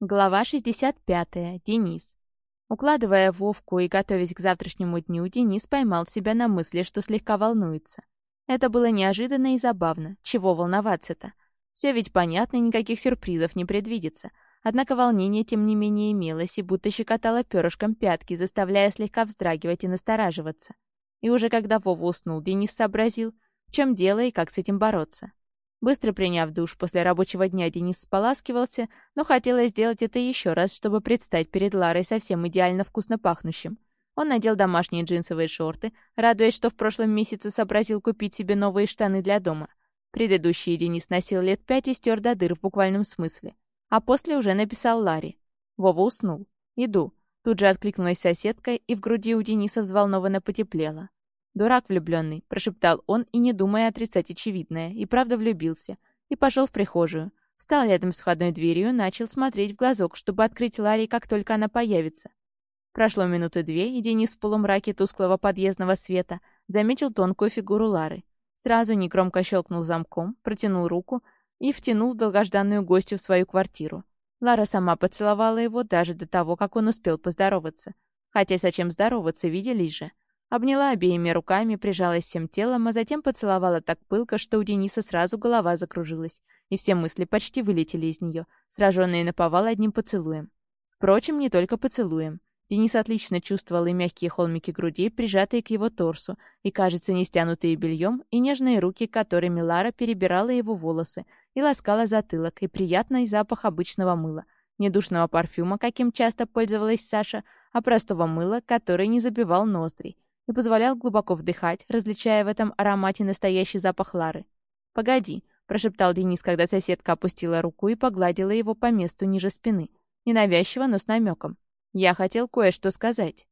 Глава 65. Денис. Укладывая Вовку и готовясь к завтрашнему дню, Денис поймал себя на мысли, что слегка волнуется. Это было неожиданно и забавно. Чего волноваться-то? Все ведь понятно, никаких сюрпризов не предвидится. Однако волнение, тем не менее, имелось и будто щекотало перышком пятки, заставляя слегка вздрагивать и настораживаться. И уже когда Вова уснул, Денис сообразил, в чем дело и как с этим бороться. Быстро приняв душ после рабочего дня, Денис споласкивался, но хотелось сделать это еще раз, чтобы предстать перед Ларой совсем идеально вкусно пахнущим. Он надел домашние джинсовые шорты, радуясь, что в прошлом месяце сообразил купить себе новые штаны для дома. Предыдущие Денис носил лет пять и стер до дыр в буквальном смысле. А после уже написал Ларе. Вова уснул. «Иду». Тут же откликнулась соседка, и в груди у Дениса взволнованно потеплело. «Дурак влюбленный, прошептал он и, не думая отрицать очевидное, и правда влюбился. И пошел в прихожую. Встал рядом с входной дверью, начал смотреть в глазок, чтобы открыть Ларе, как только она появится. Прошло минуты две, и Денис в полумраке тусклого подъездного света заметил тонкую фигуру Лары. Сразу негромко щелкнул замком, протянул руку и втянул долгожданную гостью в свою квартиру. Лара сама поцеловала его даже до того, как он успел поздороваться. Хотя зачем здороваться, виделись же. Обняла обеими руками, прижалась всем телом, а затем поцеловала так пылко, что у Дениса сразу голова закружилась, и все мысли почти вылетели из нее, сраженные наповал одним поцелуем. Впрочем, не только поцелуем. Денис отлично чувствовал и мягкие холмики грудей, прижатые к его торсу, и, кажется, не стянутые бельем, и нежные руки, которыми Лара перебирала его волосы, и ласкала затылок, и приятный запах обычного мыла, не душного парфюма, каким часто пользовалась Саша, а простого мыла, который не забивал ноздри, и позволял глубоко вдыхать, различая в этом аромате настоящий запах Лары. «Погоди», — прошептал Денис, когда соседка опустила руку и погладила его по месту ниже спины. Ненавязчиво, но с намеком. «Я хотел кое-что сказать».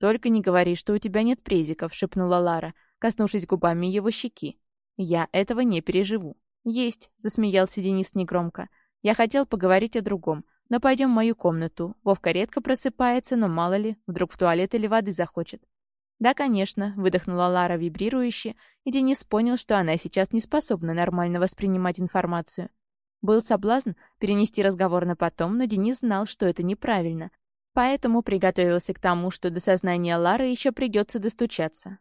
«Только не говори, что у тебя нет презиков», — шепнула Лара, коснувшись губами его щеки. «Я этого не переживу». «Есть», — засмеялся Денис негромко. «Я хотел поговорить о другом, но пойдем в мою комнату. Вовка редко просыпается, но мало ли, вдруг в туалет или воды захочет. «Да, конечно», — выдохнула Лара вибрирующе, и Денис понял, что она сейчас не способна нормально воспринимать информацию. Был соблазн перенести разговор на потом, но Денис знал, что это неправильно, поэтому приготовился к тому, что до сознания Лары еще придется достучаться.